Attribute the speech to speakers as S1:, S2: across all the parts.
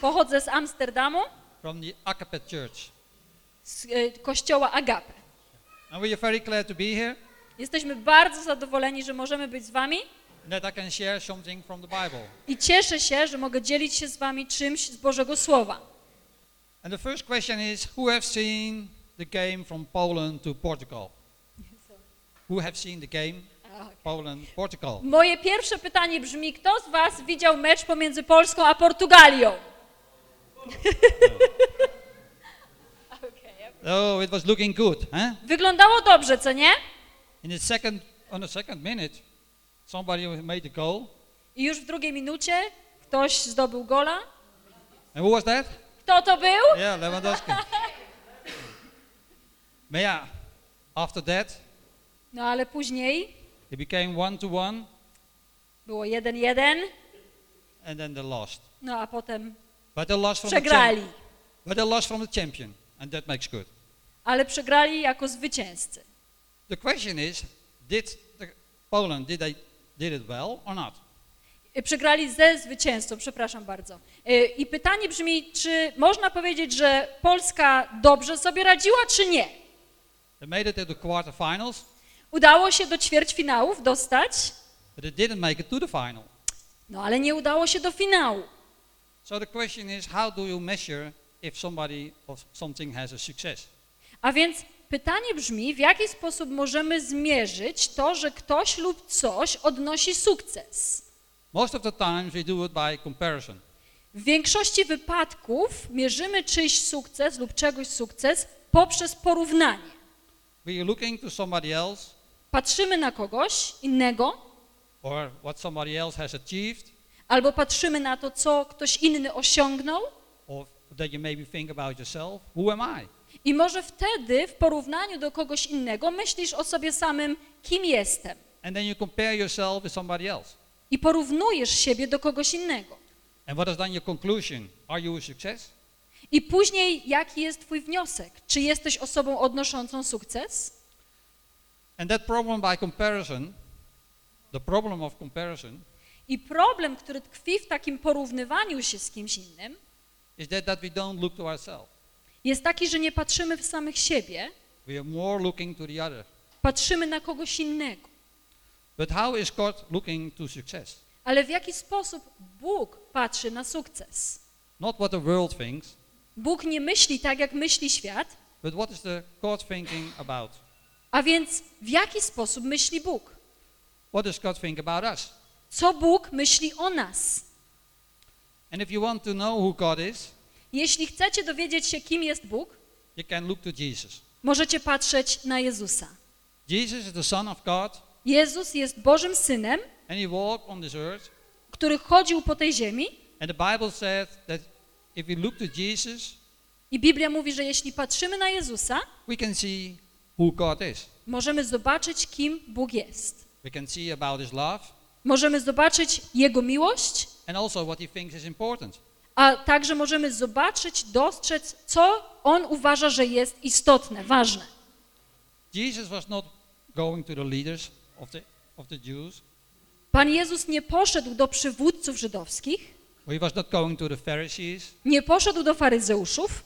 S1: pochodzę z Amsterdamu,
S2: from the Agape Church.
S1: z e, kościoła Agape.
S2: And we are very glad to be here
S1: Jesteśmy bardzo zadowoleni, że możemy być z wami
S2: that I can share something from the Bible.
S1: i cieszę się, że mogę dzielić się z wami czymś z Bożego Słowa.
S2: And the first question is who have seen the game from Poland to Portugal? Who have seen the game Poland Portugal?
S1: Moje pierwsze pytanie brzmi, kto z was widział mecz pomiędzy Polską a Portugalią?
S2: Oh, it was looking good, huh?
S1: Wyglądało dobrze, co nie?
S2: In the second on the second minute somebody made the goal.
S1: I już w drugiej minucie ktoś zdobył gola.
S2: And who was that?
S1: Kto to był?
S2: Yeah, Lewandowski. but yeah, after that
S1: No ale później
S2: it became one to one
S1: było 1-1,
S2: and then they lost.
S1: no a potem Przegrali.
S2: champ- but they lost from the champion and that makes good.
S1: Ale przegrali jako zwycięzcy.
S2: The question is, did Poland did they did it well or not?
S1: Y, Przegrali ze zwycięzcą, przepraszam bardzo. Y, I pytanie brzmi, czy można powiedzieć, że Polska dobrze sobie radziła, czy nie?
S2: They made it to the quarterfinals,
S1: Udało się do ćwierćfinałów dostać,
S2: but they didn't make it to the final.
S1: no ale nie udało się do finału.
S2: So the question is, how do you measure if somebody or something has a success?
S1: A więc pytanie brzmi, w jaki sposób możemy zmierzyć to, że ktoś lub coś odnosi sukces?
S2: Most of the times we do it by comparison.
S1: W większości wypadków mierzymy czyjś sukces lub czegoś sukces poprzez porównanie.
S2: We are looking to somebody else
S1: Patrzymy na kogoś innego,
S2: or what somebody else has achieved,
S1: albo patrzymy na to, co ktoś inny osiągnął,
S2: or that you maybe think about yourself, who am I?
S1: i może wtedy w porównaniu do kogoś innego myślisz o sobie samym, kim jestem,
S2: And then you compare yourself with somebody else.
S1: i porównujesz siebie do kogoś innego.
S2: And what is then your conclusion? Are you a success?
S1: I później, jaki jest Twój wniosek? Czy jesteś osobą odnoszącą sukces?
S2: And that problem by comparison, the problem of comparison,
S1: I problem, który tkwi w takim porównywaniu się z kimś innym,
S2: is that, that we don't look to ourselves.
S1: jest taki, że nie patrzymy w samych siebie,
S2: We are more looking to the other.
S1: patrzymy na kogoś innego.
S2: But how is God looking to success?
S1: Ale w jaki sposób Bóg patrzy na sukces?
S2: Not what the world thinks,
S1: Bóg nie myśli tak, jak myśli świat,
S2: but what is the God thinking about?
S1: a więc w jaki sposób myśli Bóg?
S2: What does God think about us?
S1: Co Bóg myśli o nas?
S2: And if you want to know who God is,
S1: Jeśli chcecie dowiedzieć się, kim jest Bóg,
S2: you can look to Jesus.
S1: możecie patrzeć na Jezusa.
S2: Jesus is the Son of God,
S1: Jezus jest Bożym Synem,
S2: and he walked on this earth.
S1: który chodził po tej ziemi
S2: And the Bible says that if we look to Jesus,
S1: i Biblia mówi, że jeśli patrzymy na Jezusa,
S2: we can see who God is.
S1: możemy zobaczyć, kim Bóg jest.
S2: We can see about his love
S1: Możemy zobaczyć Jego miłość, a także możemy zobaczyć, dostrzec, co On uważa, że jest istotne, ważne.
S2: Jesus was not going to the leaders of the, of the Jews,
S1: Pan Jezus nie poszedł do przywódców żydowskich,
S2: he was not going to the Pharisees.
S1: nie poszedł do faryzeuszów,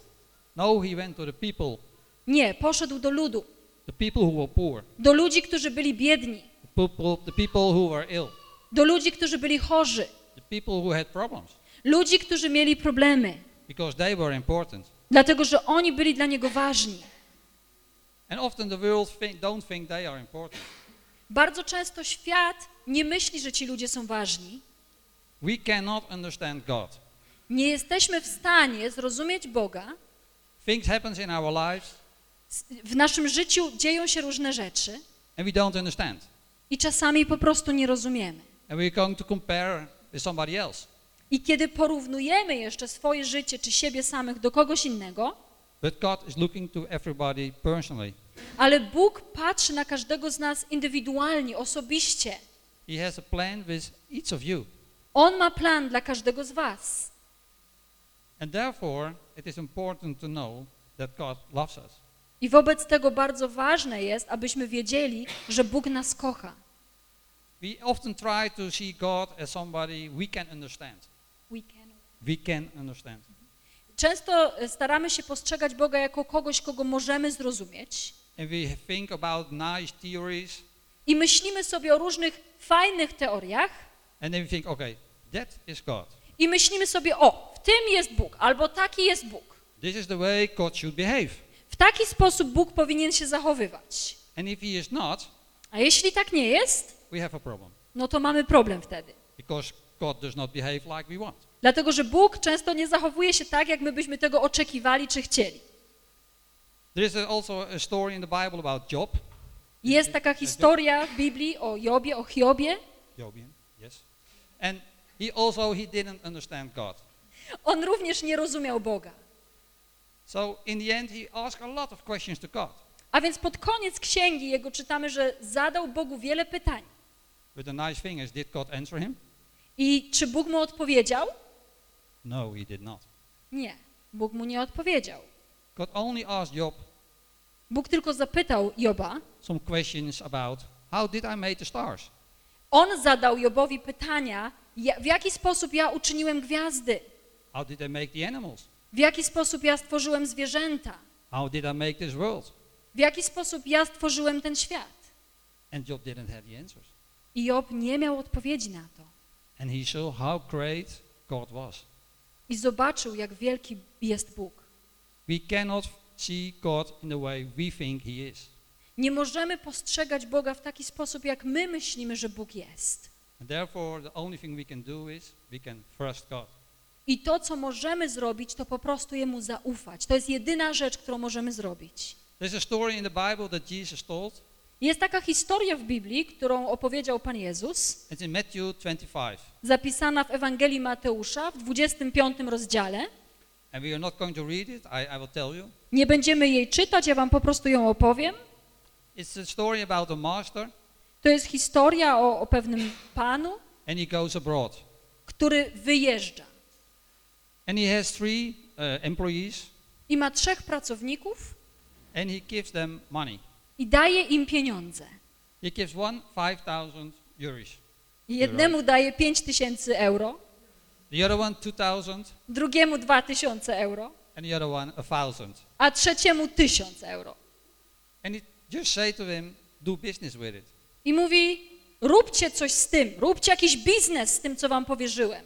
S2: No, he went to the people,
S1: nie, poszedł do ludu,
S2: the people who were poor,
S1: do ludzi, którzy byli biedni,
S2: the people, the people who were ill,
S1: do ludzi, którzy byli chorzy, ludzi, którzy mieli problemy, dlatego że oni byli dla Niego ważni. Bardzo często świat nie myśli, że ci ludzie są ważni.
S2: We cannot understand God.
S1: Nie jesteśmy w stanie zrozumieć Boga.
S2: Things happens in our lives,
S1: W naszym życiu dzieją się różne rzeczy
S2: and we don't understand.
S1: i czasami po prostu nie rozumiemy.
S2: And we're going to compare with somebody else.
S1: I kiedy porównujemy jeszcze swoje życie czy siebie samych do kogoś innego,
S2: But God is looking to everybody personally.
S1: ale Bóg patrzy na każdego z nas indywidualnie, osobiście.
S2: He has a plan with each of you.
S1: On ma plan dla każdego z was.
S2: And therefore, it is important to know that God loves us.
S1: I wobec tego bardzo ważne jest, abyśmy wiedzieli, że Bóg nas kocha.
S2: We often try to see God as somebody we can understand. we can understand.
S1: Często e, staramy się postrzegać Boga jako kogoś, kogo możemy zrozumieć
S2: And we think about nice theories,
S1: i myślimy sobie o różnych fajnych teoriach
S2: and then we think, okay, that is God.
S1: i myślimy sobie, o, w tym jest Bóg, albo taki jest Bóg.
S2: This is the way God should behave.
S1: W taki sposób Bóg powinien się zachowywać.
S2: And if he is not,
S1: A jeśli tak nie jest,
S2: we have a problem.
S1: no to mamy problem wtedy.
S2: Because God does not behave like we want.
S1: Dlatego, że Bóg często nie zachowuje się tak, jak my byśmy tego oczekiwali czy chcieli.
S2: There is also a story in the Bible about Job.
S1: Jest taka historia w Biblii o Jobie, o Hiobie.
S2: Jobian, yes. And he also he didn't understand God.
S1: On również nie rozumiał Boga.
S2: So in the end he asked a lot of questions to God.
S1: A więc pod koniec księgi jego czytamy, że zadał Bogu wiele pytań.
S2: But the nice thing is, did God answer him?
S1: I czy Bóg mu odpowiedział?
S2: No, he did not.
S1: Nie, Bóg mu nie odpowiedział.
S2: God only asked Job
S1: Bóg tylko zapytał Joba.
S2: some questions about how did I make the stars?
S1: On zadał Jobowi pytania, ja- w jaki sposób ja uczyniłem gwiazdy,
S2: How did I make the animals?
S1: w jaki sposób ja stworzyłem zwierzęta,
S2: How did I make this world?
S1: w jaki sposób ja stworzyłem ten świat.
S2: And Job didn't have the answers.
S1: I Job nie miał odpowiedzi na to.
S2: And he saw how great God was.
S1: I zobaczył, jak wielki jest Bóg.
S2: We cannot see God in the way we think he is.
S1: Nie możemy postrzegać Boga w taki sposób, jak my myślimy, że Bóg jest.
S2: And therefore the only thing we can do is we can trust God.
S1: I to, co możemy zrobić, to po prostu Jemu zaufać. To jest jedyna rzecz, którą możemy zrobić.
S2: There's a story in the Bible that Jesus told.
S1: Jest taka historia w Biblii, którą opowiedział Pan Jezus,
S2: It's in Matthew 25.
S1: zapisana w Ewangelii Mateusza w 25 rozdziale.
S2: And we are not going to read it, I, I will tell you.
S1: Nie będziemy jej czytać, ja wam po prostu ją opowiem.
S2: It's a story about a master
S1: To jest historia o, o pewnym panu,
S2: and he goes abroad.
S1: który wyjeżdża
S2: And he has three uh, employees
S1: i ma trzech pracowników
S2: and he gives them money.
S1: I daje im pieniądze.
S2: He gives one 5,000 euros.
S1: Jednemu daje 5 tysięcy euro,
S2: The other one 2,000
S1: drugiemu 2 tysiące euro,
S2: and the other one a 1,000.
S1: a trzeciemu 1000 euro.
S2: And he just say to him, do business with it.
S1: I mówi, róbcie coś z tym, róbcie jakiś biznes z tym, co wam powierzyłem.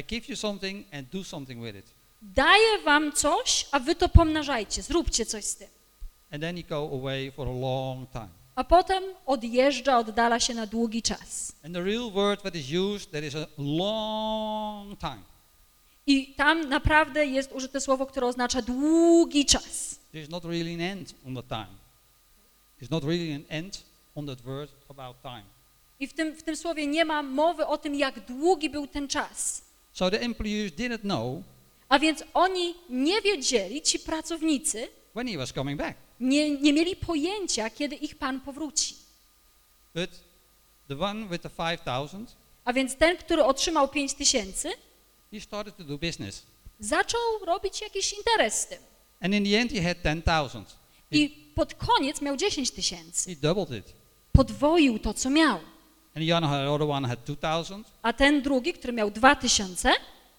S2: I give you something and do something with it.
S1: Daję wam coś, a wy to pomnażajcie, zróbcie coś z tym.
S2: And then he go away for a long time.
S1: A potem odjeżdża, oddala się na długi czas.
S2: And the real word that is used, that is a long time.
S1: I tam naprawdę jest użyte słowo, które oznacza długi czas.
S2: There's not really an end on the time. There's not really an end on that word about time.
S1: I w tym, w tym słowie nie ma mowy o tym, jak długi był ten czas.
S2: So the employees didn't know
S1: A więc oni nie wiedzieli, ci pracownicy,
S2: when he was coming back.
S1: Nie, nie mieli pojęcia, kiedy ich Pan powróci.
S2: But the one with the 5,000,
S1: A więc ten, który otrzymał 5 tysięcy,
S2: he started to do business.
S1: zaczął robić jakiś interes z tym.
S2: And in the end he had 10,000. He,
S1: I pod koniec miał 10 tysięcy.
S2: he doubled it.
S1: Podwoił to, co miał.
S2: And the other, other one had 2,000
S1: A ten drugi, który miał 2 tysiące,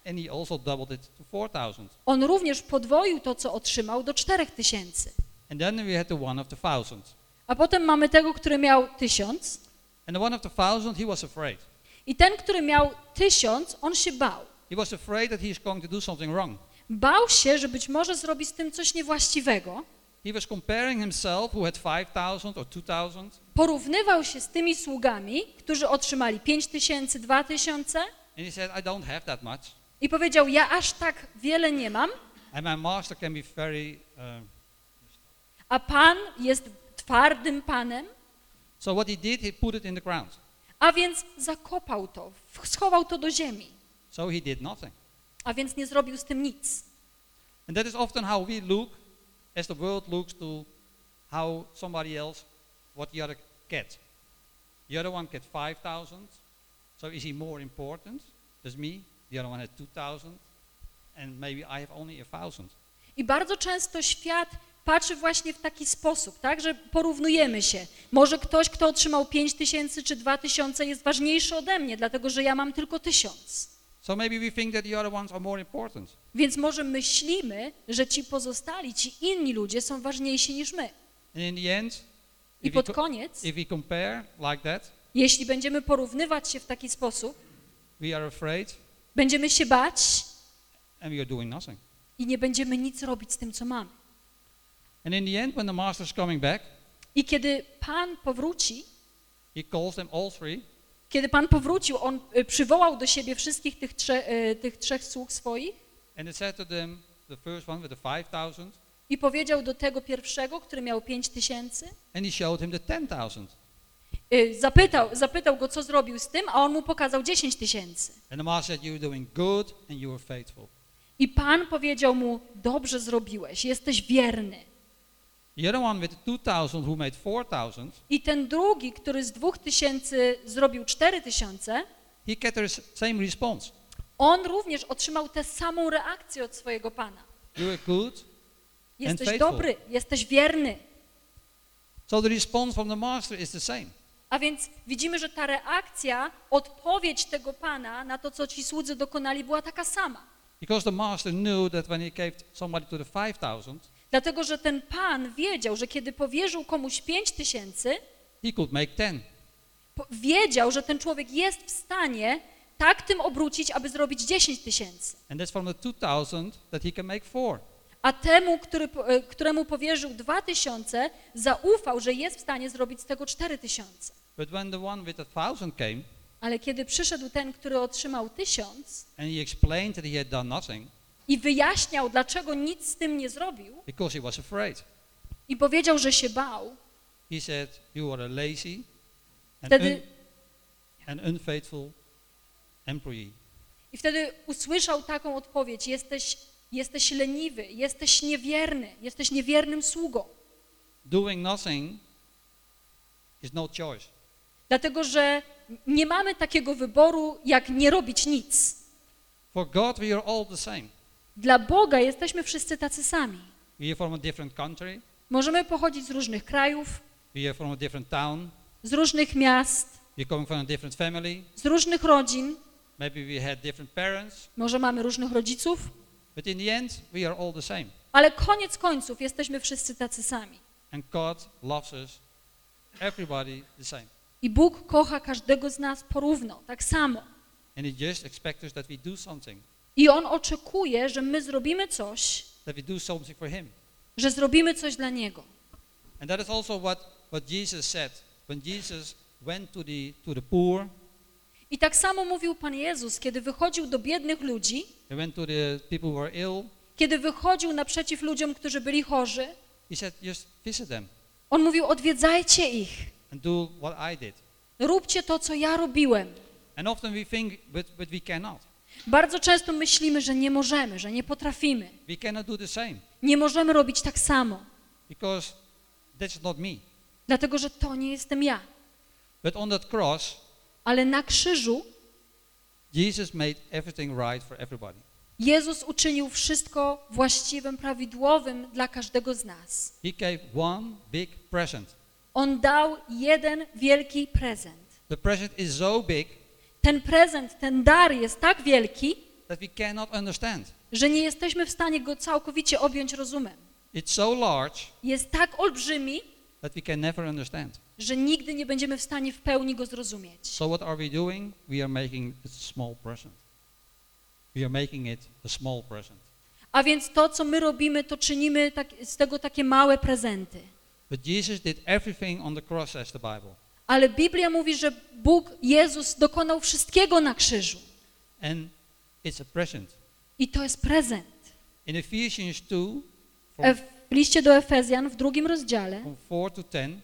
S2: and he also doubled it to 4,000.
S1: on również podwoił to, co otrzymał do 4 tysięcy.
S2: And then we had the one of the thousand.
S1: A potem mamy tego, który miał tysiąc
S2: And the one of the thousand, he was afraid.
S1: i ten, który miał tysiąc, on się bał.
S2: He was afraid that he is going to do something wrong.
S1: Bał się, że być może zrobi z tym coś niewłaściwego.
S2: He was comparing himself, who had 5,000 or 2,000,
S1: Porównywał się z tymi sługami, którzy otrzymali 5 tysięcy, 2 tysiące
S2: and he said, I don't have that much.
S1: i powiedział, ja aż tak wiele nie mam,
S2: And my master can be very. Uh,
S1: a Pan jest twardym Panem,
S2: so what he did, he put it in the ground.
S1: a więc zakopał to, schował to do ziemi,
S2: So he did nothing.
S1: a więc nie zrobił z tym nic.
S2: And that is often how we look, as the world looks to how somebody else, what the other get. The other one get 5,000. So is he more important? Me. The other one had 2,000. And maybe I have only a thousand.
S1: I bardzo często świat patrzy właśnie w taki sposób, tak, że porównujemy się. Może ktoś, kto otrzymał 5 tysięcy czy 2 tysiące jest ważniejszy ode mnie, dlatego że ja mam tylko tysiąc.
S2: So maybe we think that the other ones are more important.
S1: Więc może myślimy, że ci pozostali, ci inni ludzie są ważniejsi niż my.
S2: And in the end,
S1: I pod koniec,
S2: if we compare like that,
S1: jeśli będziemy porównywać się w taki sposób,
S2: we are afraid
S1: będziemy się bać
S2: and we are doing nothing.
S1: i nie będziemy nic robić z tym, co mamy.
S2: And in the end, when the coming back,
S1: I kiedy Pan powróci,
S2: he calls them all three
S1: kiedy Pan powrócił, On y, przywołał do siebie wszystkich tych, trze, y, tych trzech sług swoich
S2: and said to them, the first one with the 5,000,
S1: i powiedział do tego pierwszego, który miał pięć tysięcy,
S2: and he showed him the 10,000.
S1: y, zapytał, zapytał go, co zrobił z tym, a on mu pokazał dziesięć tysięcy.
S2: And the master said, You were doing good and you were faithful.
S1: I Pan powiedział mu, dobrze zrobiłeś, jesteś wierny.
S2: With 2,000 who made 4,000,
S1: I ten drugi, który z dwóch tysięcy zrobił cztery tysiące,
S2: he get the same response.
S1: on również otrzymał tę samą reakcję od swojego Pana.
S2: You were good.
S1: Jesteś
S2: faithful.
S1: dobry, jesteś wierny.
S2: So the response from the master is the same.
S1: A więc widzimy, że ta reakcja, odpowiedź tego Pana na to, co ci słudzy dokonali, była taka sama.
S2: Because the master knew that when he gave somebody to the 5,000,
S1: Dlatego, że ten Pan wiedział, że kiedy powierzył komuś pięć tysięcy,
S2: he could make 10.
S1: po- wiedział, że ten człowiek jest w stanie tak tym obrócić, aby zrobić 10 tysięcy.
S2: And that's from the 2,000 that he can make 4.
S1: A temu, który, e, któremu powierzył dwa tysiące, zaufał, że jest w stanie zrobić z tego cztery tysiące.
S2: But when the one with 1,000 came
S1: Ale kiedy przyszedł ten, który otrzymał tysiąc
S2: and he explained that he had done nothing
S1: i wyjaśniał, dlaczego nic z tym nie zrobił
S2: because he was afraid,
S1: i powiedział, że się bał,
S2: he said, You are a lazy and,
S1: wtedy,
S2: un- and unfaithful employee.
S1: i wtedy usłyszał taką odpowiedź, jesteś, jesteś leniwy, jesteś niewierny, jesteś niewiernym sługą.
S2: Doing nothing is no choice.
S1: Dlatego, że nie mamy takiego wyboru, jak nie robić nic.
S2: For God, we are all the same.
S1: Dla Boga jesteśmy wszyscy tacy sami. Możemy pochodzić z różnych krajów, z różnych miast,
S2: we're coming from a different family,
S1: z różnych rodzin,
S2: maybe we had different parents,
S1: może mamy różnych rodziców,
S2: but in the end, we are all the same.
S1: ale koniec końców jesteśmy wszyscy tacy sami.
S2: And God loves us, everybody the same.
S1: I Bóg kocha każdego z nas porówno, tak samo.
S2: And He just expects us that we do something,
S1: I On oczekuje, że my zrobimy coś,
S2: that we do something for Him.
S1: że zrobimy coś dla Niego.
S2: And that is also what, what Jesus said. When Jesus went to the, to the poor,
S1: I tak samo mówił Pan Jezus, kiedy wychodził do biednych ludzi,
S2: He went to the people who were ill,
S1: kiedy wychodził naprzeciw ludziom, którzy byli chorzy,
S2: He said, just visit them
S1: On mówił, odwiedzajcie ich,
S2: and do what I did.
S1: róbcie to, co ja robiłem.
S2: And often we think, but, but we cannot.
S1: Bardzo często myślimy, że nie możemy, że nie potrafimy.
S2: We cannot do the same
S1: Nie możemy robić tak samo,
S2: because that's not me.
S1: dlatego że to nie jestem ja.
S2: But on that cross,
S1: Ale na krzyżu
S2: Jesus made everything right for everybody.
S1: Jezus uczynił wszystko właściwym, prawidłowym dla każdego z nas.
S2: He gave one big present.
S1: On dał jeden wielki prezent.
S2: The present is so big
S1: Ten prezent, ten dar jest tak wielki, że nie jesteśmy w stanie go całkowicie objąć rozumem.
S2: So large
S1: Jest tak olbrzymi, że nigdy nie będziemy w stanie w pełni go zrozumieć.
S2: So what are we doing? We are making it a small present. We are making it a small present.
S1: A więc to, co my robimy, to czynimy tak, z tego takie małe prezenty.
S2: But Jesus did everything on the cross, says the Bible.
S1: Ale Biblia mówi, że Bóg, Jezus dokonał wszystkiego na krzyżu.
S2: And it's a present.
S1: I to jest prezent.
S2: In Ephesians 2, from,
S1: W liście do Efezjan w drugim rozdziale,
S2: from 4 to 10,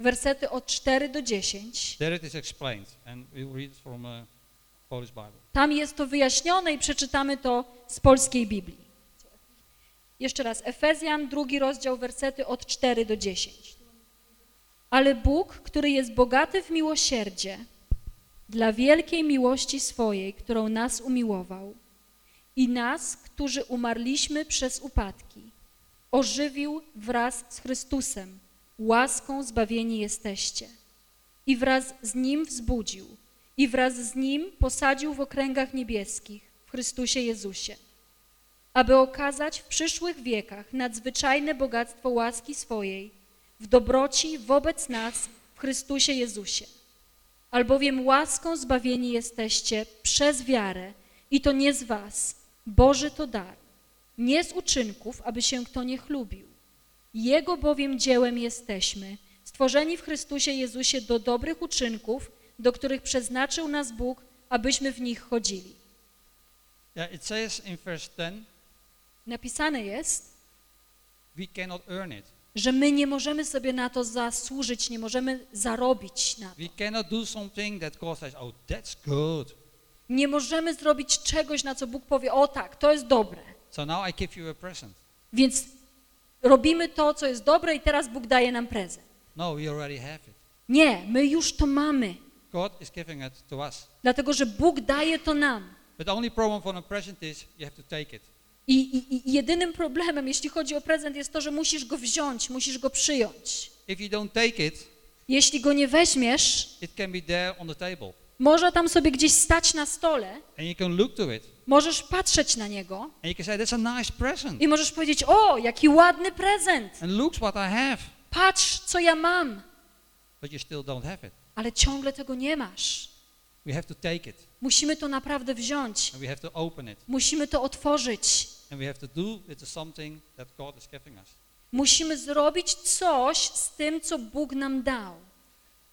S1: wersety od 4 do 10,
S2: there it is explained. And we will read it from a Polish Bible.
S1: tam jest to wyjaśnione i przeczytamy to z polskiej Biblii. Jeszcze raz, Efezjan, drugi rozdział, wersety od 4 do 10. Ale Bóg, który jest bogaty w miłosierdzie, dla wielkiej miłości swojej, którą nas umiłował i nas, którzy umarliśmy przez upadki, ożywił wraz z Chrystusem, łaską zbawieni jesteście. I wraz z Nim wzbudził. I wraz z Nim posadził w okręgach niebieskich w Chrystusie Jezusie, aby okazać w przyszłych wiekach nadzwyczajne bogactwo łaski swojej w dobroci wobec nas w Chrystusie Jezusie. Albowiem łaską zbawieni jesteście przez wiarę i to nie z was, Boży to dar, nie z uczynków, aby się kto nie chlubił. Jego bowiem dziełem jesteśmy, stworzeni w Chrystusie Jezusie do dobrych uczynków, do których przeznaczył nas Bóg, abyśmy w nich chodzili.
S2: Yeah, it says in verse 10,
S1: Napisane jest,
S2: we cannot earn it.
S1: Że my nie możemy sobie na to zasłużyć, nie możemy zarobić na to.
S2: We cannot do something that God says, oh, that's good.
S1: Nie możemy zrobić czegoś, na co Bóg powie, o tak, to jest dobre.
S2: So now I give you a present.
S1: Więc robimy to, co jest dobre i teraz Bóg daje nam prezent.
S2: No, we already have it.
S1: Nie, my już to mamy,
S2: God is giving it to us.
S1: dlatego że Bóg daje to nam.
S2: But the only problem for a present is you have to take it.
S1: I, i, I jedynym problemem, jeśli chodzi o prezent, jest to, że musisz go wziąć, musisz go przyjąć.
S2: It,
S1: Jeśli go nie weźmiesz, może tam sobie gdzieś stać na stole, możesz patrzeć na niego
S2: say, nice
S1: i możesz powiedzieć, o, jaki ładny prezent, patrz, co ja mam,
S2: But you still don't have it.
S1: ale ciągle tego nie masz.
S2: We have to take it.
S1: Musimy to naprawdę wziąć, musimy to otworzyć,
S2: And we have to do with the something that God is giving us.
S1: musimy zrobić coś z tym, co Bóg nam dał.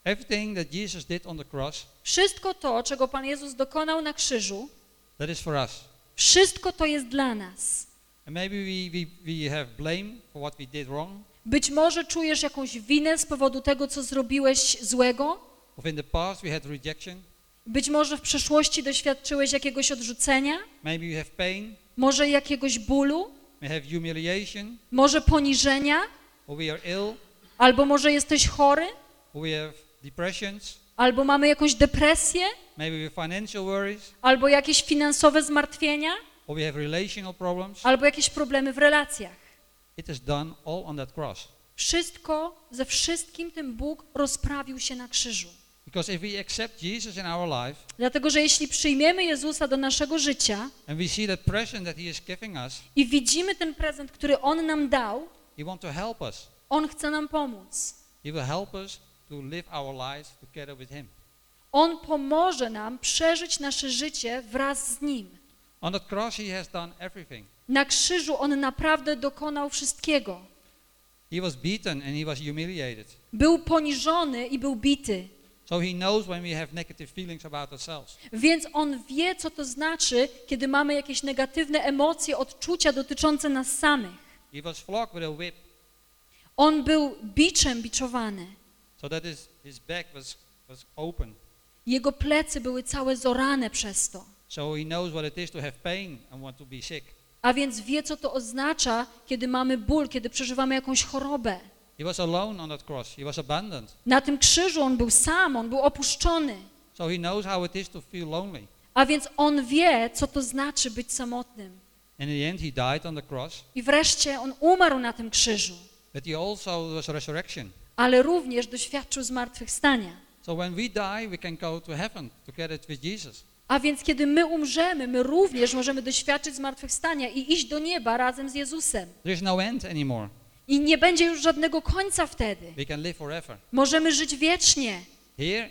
S2: Everything that Jesus did on the cross,
S1: Wszystko to, czego Pan Jezus dokonał na krzyżu,
S2: that is for us.
S1: wszystko to jest dla nas.
S2: And maybe we, we, we have blame for what we did wrong.
S1: Być może czujesz jakąś winę z powodu tego, co zrobiłeś złego.
S2: Or in the past we had rejection.
S1: Być może w przeszłości doświadczyłeś jakiegoś odrzucenia,
S2: Maybe we have pain.
S1: może jakiegoś bólu,
S2: We have humiliation.
S1: może poniżenia,
S2: Or we are ill.
S1: albo może jesteś chory,
S2: Or we have depressions.
S1: albo mamy jakąś depresję,
S2: Maybe we have financial worries.
S1: albo jakieś finansowe zmartwienia,
S2: Or we have relational problems.
S1: albo jakieś problemy w relacjach.
S2: It is done all on that cross.
S1: Wszystko, ze wszystkim tym Bóg rozprawił się na krzyżu.
S2: Because if we accept Jesus in our life
S1: Dlatego, że jeśli przyjmiemy Jezusa do naszego życia
S2: and we see that present that He is giving us,
S1: i widzimy ten prezent, który On nam dał,
S2: He wants to help us.
S1: On chce nam pomóc.
S2: He will help us to live our lives together with Him.
S1: On pomoże nam przeżyć nasze życie wraz z Nim.
S2: On that cross, He has done everything.
S1: Na krzyżu On naprawdę dokonał wszystkiego.
S2: He was beaten and He was humiliated.
S1: Był poniżony i był bity.
S2: So He knows when we have negative feelings about ourselves.
S1: Więc On wie, co to znaczy, kiedy mamy jakieś negatywne emocje, odczucia dotyczące nas samych.
S2: He was flogged with a whip
S1: On był biczem biczowany.
S2: so that his, his back was, was open.
S1: Jego plecy były całe zorane przez to.
S2: So He knows what it is to have pain and want to be sick.
S1: A więc wie, co to oznacza, kiedy mamy ból, kiedy przeżywamy jakąś chorobę.
S2: He was alone on that cross. He was abandoned.
S1: Na tym krzyżu on był sam, on był opuszczony.
S2: So He knows how it is to feel lonely.
S1: A więc on wie, co to znaczy być samotnym.
S2: In the end, He died on the cross,
S1: I wreszcie on umarł na tym krzyżu,
S2: but He also was resurrection.
S1: ale również doświadczył zmartwychwstania.
S2: So when we die, we can go to heaven together with Jesus.
S1: A więc kiedy my umrzemy, my również możemy doświadczyć zmartwychwstania i iść do nieba razem z Jezusem.
S2: There is no end anymore.
S1: I nie będzie już żadnego końca wtedy.
S2: We can live forever.
S1: Możemy żyć wiecznie.
S2: Here,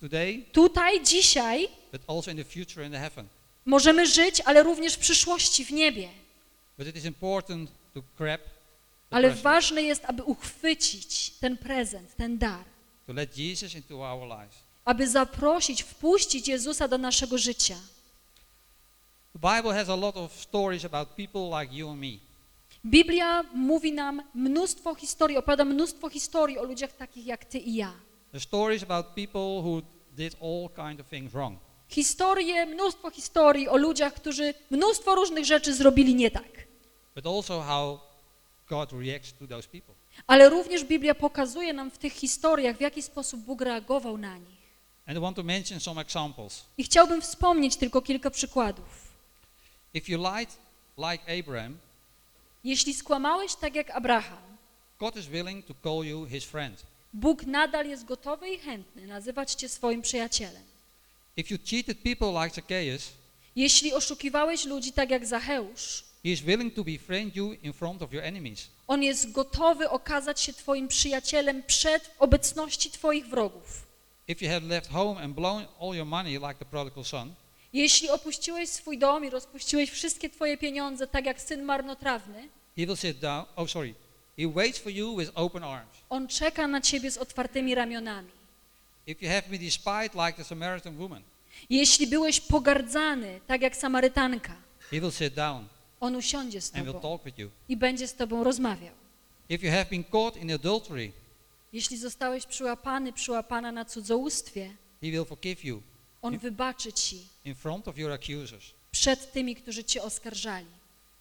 S2: today,
S1: Tutaj, dzisiaj
S2: but also in the future in the heaven.
S1: możemy żyć, ale również w przyszłości, w niebie.
S2: But it is important to grab
S1: Ale
S2: present,
S1: ważne jest, aby uchwycić ten prezent, ten dar.
S2: to let Jesus into our lives.
S1: Aby zaprosić, wpuścić Jezusa do naszego życia.
S2: The Bible has a lot of stories about people like you and me.
S1: Biblia mówi nam mnóstwo historii, opowiada mnóstwo historii o ludziach takich jak ty i ja.
S2: The stories about people who did all kind of things wrong.
S1: Historie, mnóstwo historii o ludziach, którzy mnóstwo różnych rzeczy zrobili nie tak.
S2: But also how God reacts to those people.
S1: Ale również Biblia pokazuje nam w tych historiach, w jaki sposób Bóg reagował na nich.
S2: And I want to mention some examples.
S1: I chciałbym wspomnieć tylko kilka przykładów.
S2: If you lied like Abraham,
S1: Jeśli skłamałeś tak jak Abraham,
S2: God is willing to call you his friend.
S1: Bóg nadal jest gotowy i chętny nazywać cię swoim przyjacielem.
S2: If you cheated people like Zacchaeus,
S1: Jeśli oszukiwałeś ludzi tak jak Zacheusz,
S2: he is willing to befriend you in front of your enemies.
S1: on jest gotowy okazać się twoim przyjacielem przed obecności twoich wrogów.
S2: If you had left home and blown all your money like the prodigal son,
S1: Jeśli opuściłeś swój dom i rozpuściłeś wszystkie twoje pieniądze tak jak syn marnotrawny,
S2: he will sit down. Oh, sorry. He waits for you with open arms.
S1: on czeka na ciebie z otwartymi ramionami.
S2: If you have been despised like the Samaritan woman,
S1: Jeśli byłeś pogardzany tak jak Samarytanka,
S2: he will sit down
S1: on usiądzie z
S2: and will
S1: tobą
S2: talk with you.
S1: i będzie z tobą rozmawiał.
S2: If you have been caught in adultery,
S1: Jeśli zostałeś przyłapany, przyłapana na cudzołóstwie,
S2: he will forgive you
S1: on wybaczy ci
S2: in front of your accusers.
S1: przed tymi, którzy cię oskarżali.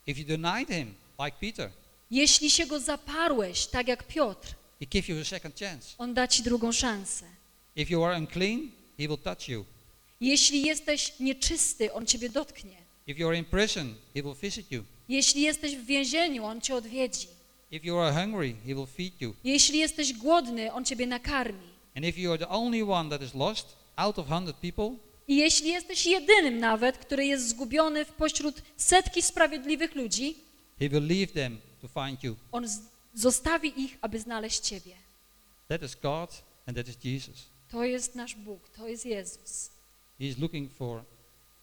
S2: If you denied him like Peter,
S1: Jeśli się go zaparłeś, tak jak Piotr,
S2: he gives you a second chance.
S1: on da ci drugą szansę.
S2: If you are unclean, he will touch you.
S1: Jeśli jesteś nieczysty, on ciebie dotknie.
S2: If you are in prison, he will visit you.
S1: Jeśli jesteś w więzieniu, on cię odwiedzi.
S2: If you are hungry, he will feed you.
S1: Jeśli jesteś głodny, on ciebie nakarmi.
S2: And if you are the only one that is lost out of 100 people,
S1: I jeśli jesteś jedynym nawet, który jest zgubiony w pośród setki sprawiedliwych ludzi,
S2: he will leave them to find you.
S1: on z- zostawi ich, aby znaleźć ciebie.
S2: That is God and that is Jesus.
S1: To jest nasz Bóg, to jest Jezus.
S2: He is looking for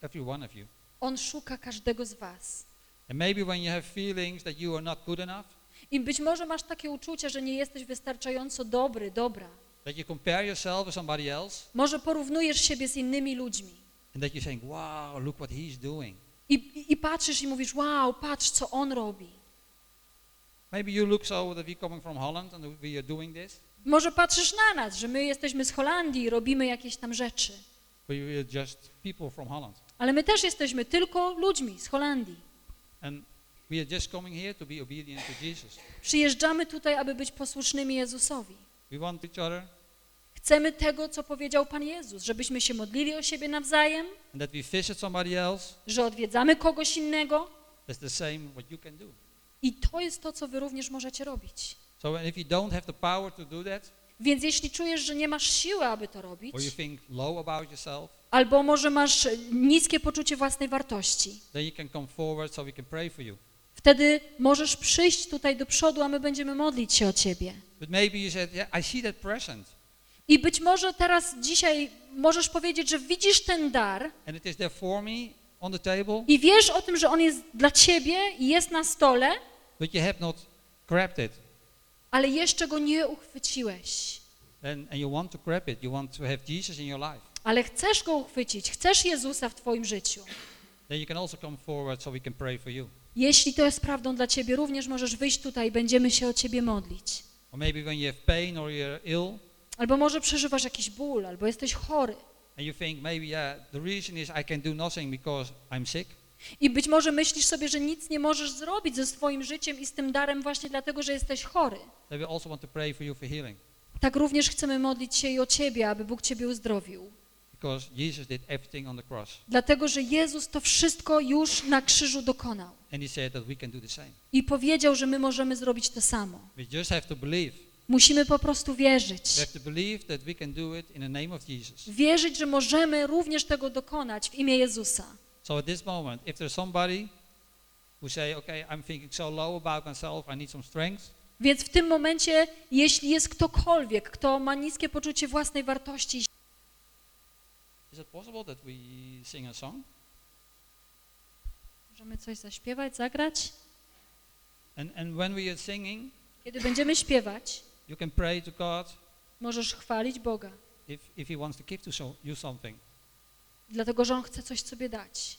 S2: every one of you.
S1: On szuka każdego z was.
S2: And maybe when you have feelings that you are not good enough,
S1: I być może masz takie uczucie, że nie jesteś wystarczająco dobry, dobra.
S2: That you compare yourself with somebody else,
S1: Może porównujesz siebie z innymi ludźmi.
S2: and that you're saying, wow, look what he's doing.
S1: I, i, patrzysz i mówisz, wow, patrz co on robi.
S2: Maybe you look so that we're coming from Holland and we are doing this,
S1: Może patrzysz na nas, że my jesteśmy z Holandii i robimy jakieś tam rzeczy.
S2: but we are just people from Holland.
S1: Ale my też jesteśmy tylko ludźmi z Holandii.
S2: And we are just coming here to be obedient to Jesus.
S1: Przyjeżdżamy tutaj, aby być posłusznymi Jezusowi. Chcemy tego, co powiedział Pan Jezus, żebyśmy się modlili o siebie nawzajem,
S2: and that we visit somebody else.
S1: że odwiedzamy kogoś innego
S2: That's the same what you can do.
S1: i to jest to, co wy również możecie robić.
S2: So if you don't have the power to do that,
S1: Więc jeśli czujesz, że nie masz siły, aby to robić,
S2: yourself,
S1: albo może masz niskie poczucie własnej wartości,
S2: so
S1: wtedy możesz przyjść tutaj do przodu, a my będziemy modlić się o ciebie.
S2: But maybe you said, yeah, I see that present,
S1: I być może teraz, dzisiaj możesz powiedzieć, że widzisz ten dar
S2: and it is there for me on the table,
S1: i wiesz o tym, że on jest dla ciebie i jest na stole,
S2: but you have not grabbed it.
S1: ale jeszcze go nie uchwyciłeś.
S2: And, and you want to grab it. You want to have Jesus in your life.
S1: Ale chcesz go uchwycić, chcesz Jezusa w twoim życiu.
S2: Then you can also come forward so we can pray for you.
S1: Jeśli to jest prawdą dla ciebie, również możesz wyjść tutaj, będziemy się o ciebie modlić.
S2: Or maybe when you have pain or you're ill,
S1: Albo może przeżywasz jakiś ból, albo jesteś chory.
S2: and you think maybe yeah, the reason is I can do nothing because I'm sick.
S1: I być może myślisz sobie, że nic nie możesz zrobić ze swoim życiem i z tym darem właśnie dlatego, że jesteś chory.
S2: We also want to pray for you for healing.
S1: Tak również chcemy modlić się i o ciebie, aby Bóg ciebie uzdrowił.
S2: Because Jesus did everything on the cross.
S1: Dlatego, że Jezus to wszystko już na krzyżu dokonał.
S2: And he said that we can do the same.
S1: I powiedział, że my możemy zrobić to samo.
S2: We just have to believe.
S1: Musimy po prostu wierzyć. Wierzyć, że możemy również tego dokonać w imię Jezusa.
S2: So at this moment, if there's somebody who say, okay, I'm thinking so low about myself, I need some strength,
S1: Więc w tym momencie, jeśli jest ktokolwiek, kto ma niskie poczucie własnej wartości,
S2: is it possible that we sing a song?
S1: możemy coś zaśpiewać, zagrać?
S2: And, and when we are singing,
S1: Kiedy będziemy śpiewać,
S2: you can pray to God
S1: możesz chwalić Boga,
S2: if, if he wants to give to so, you something.
S1: dlatego że On chce coś sobie dać.